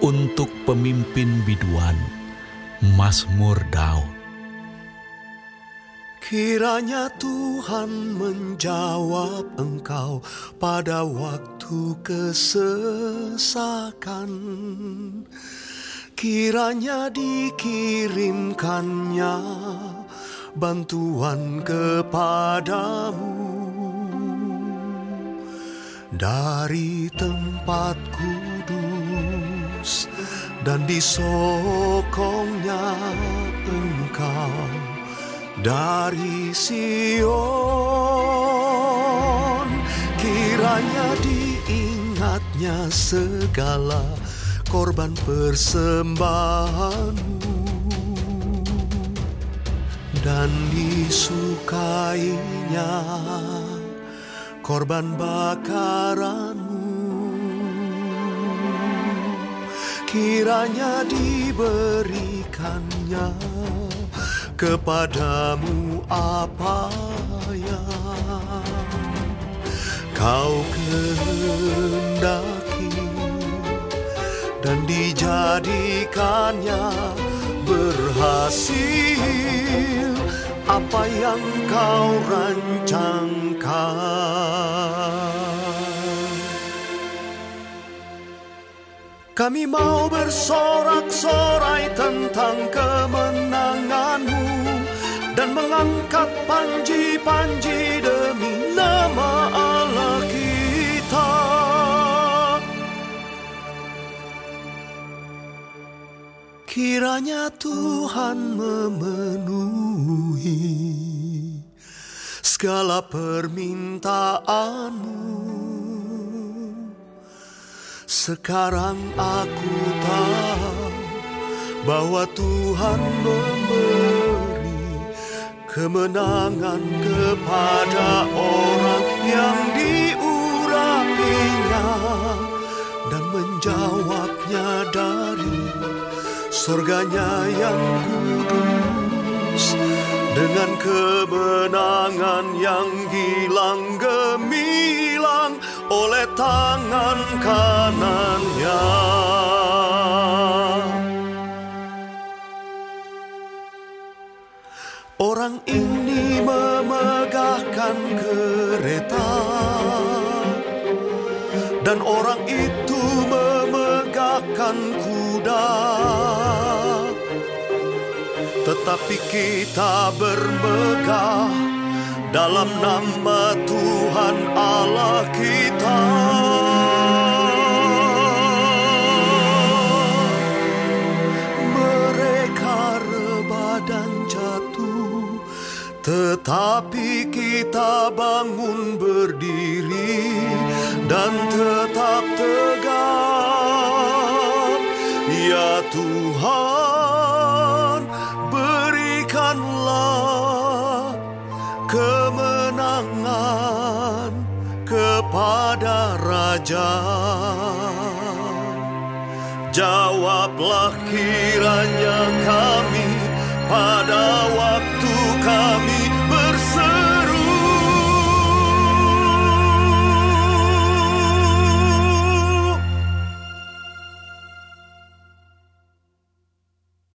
untuk pemimpin biduan Mazmur Daud. Kiranya Tuhan menjawab engkau pada waktu kesesakan. Kiranya dikirimkannya bantuan kepadamu dari tempat kudus dan disokongnya engkau dari Sion kiranya diingatnya segala korban persembahanmu. Dan disukainya korban bakaranmu kiranya diberikannya kepadamu apa yang kau kehendaki dan dijadikannya berhasil apa yang kau rancangkan. Kami mau bersorak-sorai tentang kemenanganmu dan mengangkat panji-panji demi nama Allah kita. Kiranya Tuhan memenuhi segala permintaanmu. Sekarang aku tahu bahwa Tuhan memberi kemenangan kepada orang yang diurapinya dan menjawabnya dari surganya yang kudus. Dengan kemenangan yang gilang gemilang oleh tangan kanannya. Orang ini memegahkan kereta dan orang itu memegahkan kuda. Tetapi kita bermegah dalam nama Tuhan Allah kita. Mereka rebah dan jatuh, tetapi kita bangun berdiri dan tetap tegak. Ya Tuhan, kepada Raja. Jawablah kiranya kami.